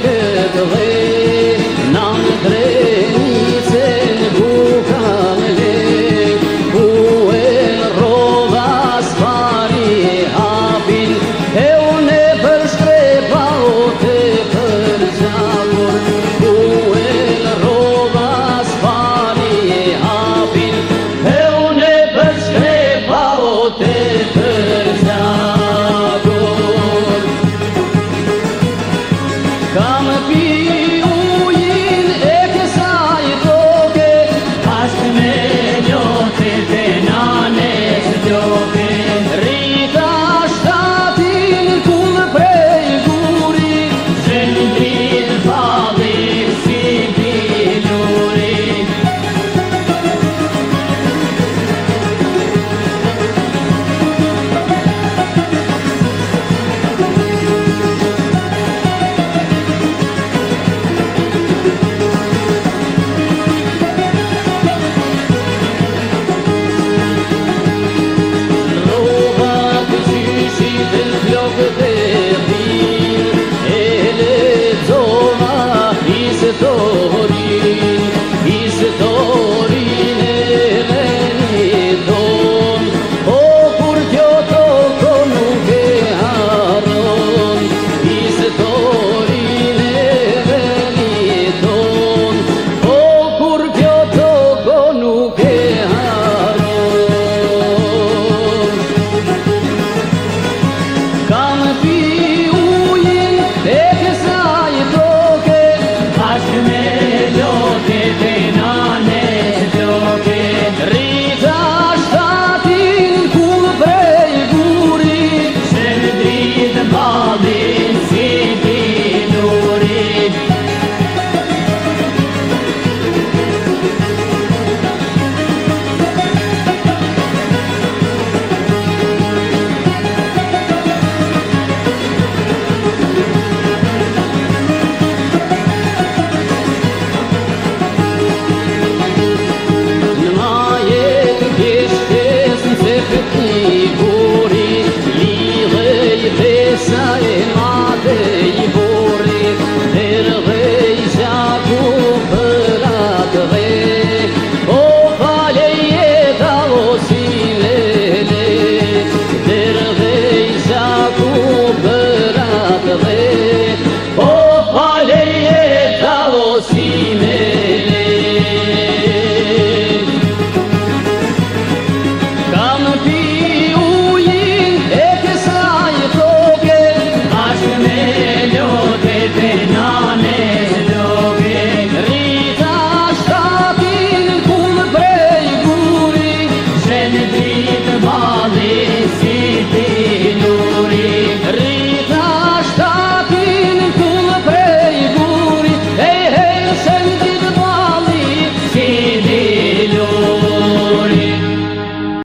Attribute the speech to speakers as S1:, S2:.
S1: Yeah. Yes,